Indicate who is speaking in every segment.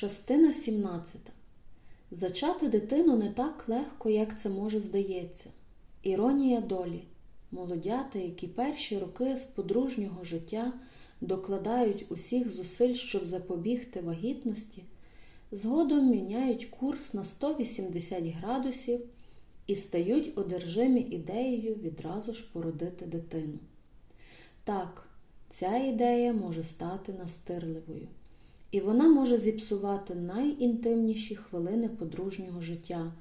Speaker 1: Частина 17. Зачати дитину не так легко, як це може здається. Іронія долі. Молодята, які перші роки з подружнього життя докладають усіх зусиль, щоб запобігти вагітності, згодом міняють курс на 180 градусів і стають одержимі ідеєю відразу ж породити дитину. Так, ця ідея може стати настирливою і вона може зіпсувати найінтимніші хвилини подружнього життя,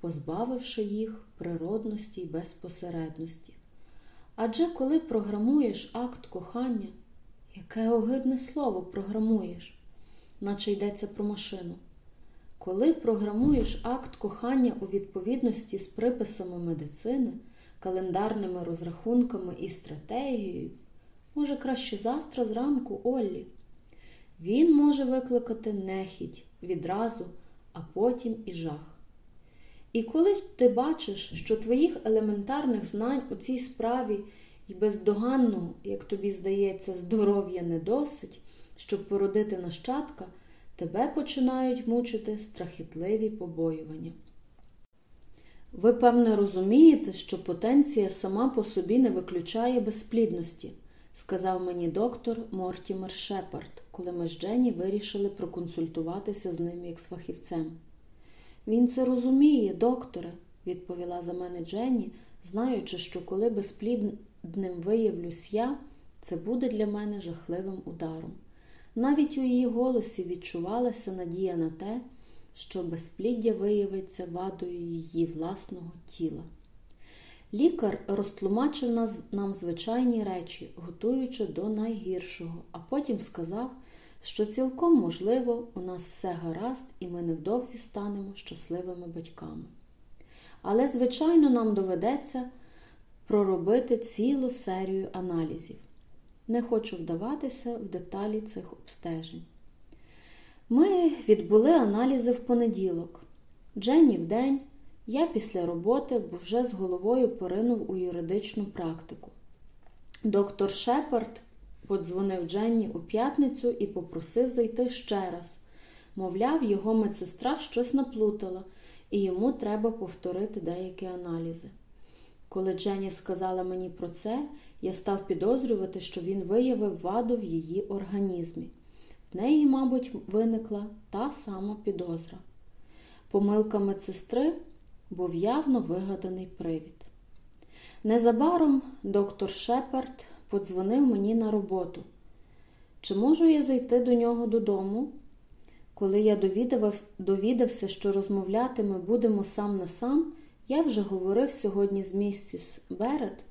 Speaker 1: позбавивши їх природності й безпосередності. Адже коли програмуєш акт кохання, яке огидне слово програмуєш, наче йдеться про машину. Коли програмуєш акт кохання у відповідності з приписами медицини, календарними розрахунками і стратегією, може краще завтра зранку Оллі. Він може викликати нехідь відразу, а потім і жах. І коли ти бачиш, що твоїх елементарних знань у цій справі і бездоганного, як тобі здається, здоров'я не досить, щоб породити нащадка, тебе починають мучити страхітливі побоювання. Ви, певне, розумієте, що потенція сама по собі не виключає безплідності сказав мені доктор Мортімер Шепард, коли ми з Дженні вирішили проконсультуватися з ним як з фахівцем. Він це розуміє, докторе, відповіла за мене Дженні, знаючи, що коли безплідним виявлюсь я, це буде для мене жахливим ударом. Навіть у її голосі відчувалася надія на те, що безпліддя виявиться вадою її власного тіла. Лікар розтлумачив нам звичайні речі, готуючи до найгіршого, а потім сказав, що цілком можливо, у нас все гаразд, і ми невдовзі станемо щасливими батьками. Але, звичайно, нам доведеться проробити цілу серію аналізів. Не хочу вдаватися в деталі цих обстежень. Ми відбули аналізи в понеділок. Дженні в день. Я після роботи, бо вже з головою поринув у юридичну практику. Доктор Шепард подзвонив Дженні у п'ятницю і попросив зайти ще раз. Мовляв, його медсестра щось наплутала, і йому треба повторити деякі аналізи. Коли Дженні сказала мені про це, я став підозрювати, що він виявив ваду в її організмі. В неї, мабуть, виникла та сама підозра. Помилка медсестри був явно вигаданий привід. Незабаром доктор Шепард подзвонив мені на роботу. Чи можу я зайти до нього додому? Коли я довідався, що розмовляти ми будемо сам на сам, я вже говорив сьогодні з місіс Берет,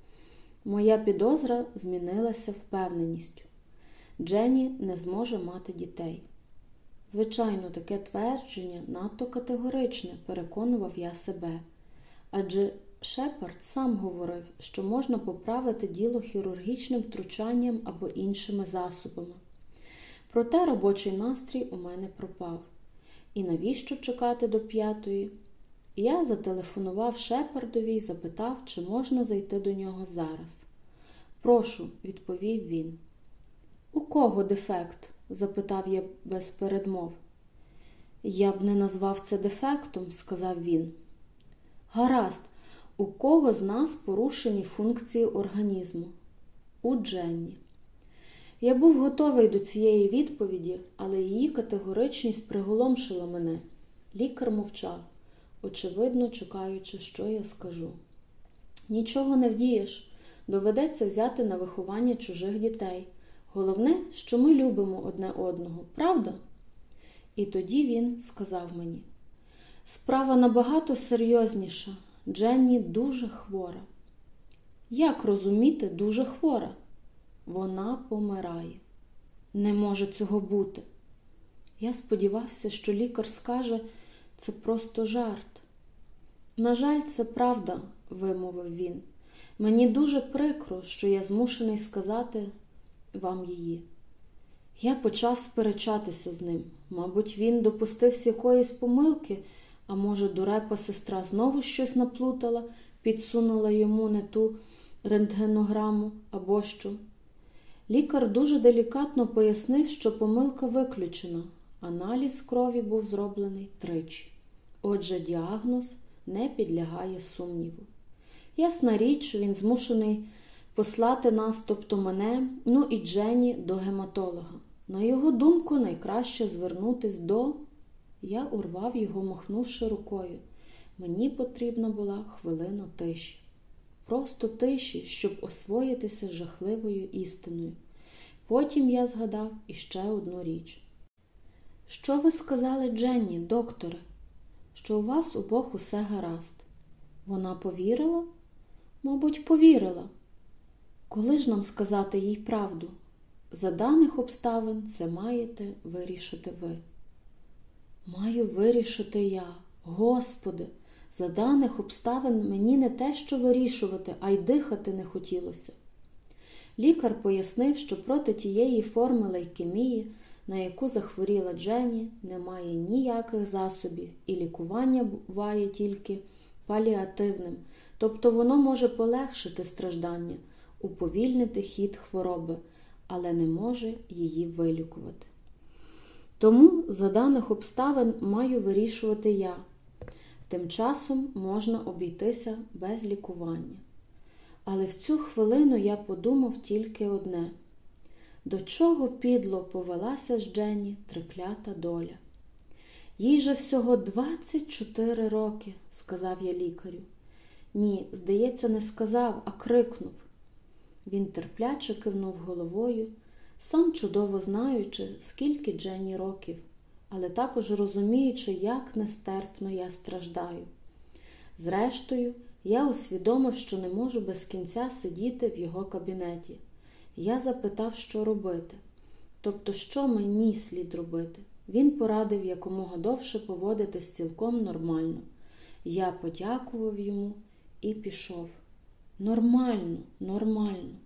Speaker 1: моя підозра змінилася впевненістю. Дженні не зможе мати дітей. Звичайно, таке твердження надто категоричне, переконував я себе. Адже Шепард сам говорив, що можна поправити діло хірургічним втручанням або іншими засобами. Проте робочий настрій у мене пропав. І навіщо чекати до п'ятої? Я зателефонував Шепардові і запитав, чи можна зайти до нього зараз. Прошу, відповів він. У кого дефект? Запитав я без передмов. Я б не назвав це дефектом, сказав він. Гаразд, у кого з нас порушені функції організму? У Дженні. Я був готовий до цієї відповіді, але її категоричність приголомшила мене. Лікар мовчав, очевидно, чекаючи, що я скажу. Нічого не вдієш, доведеться взяти на виховання чужих дітей. Головне, що ми любимо одне одного, правда? І тоді він сказав мені: справа набагато серйозніша. Дженні дуже хвора. Як розуміти, дуже хвора? Вона помирає. Не може цього бути. Я сподівався, що лікар скаже, це просто жарт. На жаль, це правда, вимовив він. Мені дуже прикро, що я змушений сказати вам її. Я почав сперечатися з ним. Мабуть, він допустився якоїсь помилки, а може, дурепа сестра знову щось наплутала, підсунула йому не ту рентгенограму або що. Лікар дуже делікатно пояснив, що помилка виключена, Аналіз крові був зроблений тричі. Отже, діагноз не підлягає сумніву. Ясна річ, він змушений послати нас, тобто мене, ну і Джені, до гематолога. На його думку, найкраще звернутись до. Я урвав його, махнувши рукою. Мені потрібна була хвилина тиші. Просто тиші, щоб освоїтися жахливою істиною. Потім я згадав іще одну річ. Що ви сказали Дженні, докторе? Що у вас обох усе гаразд? Вона повірила? Мабуть, повірила. Коли ж нам сказати їй правду? За даних обставин це маєте вирішити ви. Маю вирішити я, Господи, за даних обставин мені не те, що вирішувати, а й дихати не хотілося. Лікар пояснив, що проти тієї форми лейкемії, на яку захворіла Джені, немає ніяких засобів, і лікування буває тільки паліативним, тобто воно може полегшити страждання, уповільнити хід хвороби, але не може її вилікувати. Тому, за даних обставин, маю вирішувати я. Тим часом можна обійтися без лікування. Але в цю хвилину я подумав тільки одне: до чого підло повелася з Дженні триклята доля. Їй же всього 24 роки, сказав я лікарю. Ні, здається, не сказав, а крикнув. Він терпляче кивнув головою, сам чудово знаючи, скільки Дженні років, але також розуміючи, як нестерпно я страждаю. Зрештою, я усвідомив, що не можу без кінця сидіти в його кабінеті. Я запитав, що робити. Тобто, що мені слід робити. Він порадив якомога довше поводитись цілком нормально. Я подякував йому і пішов. Нормально, нормально.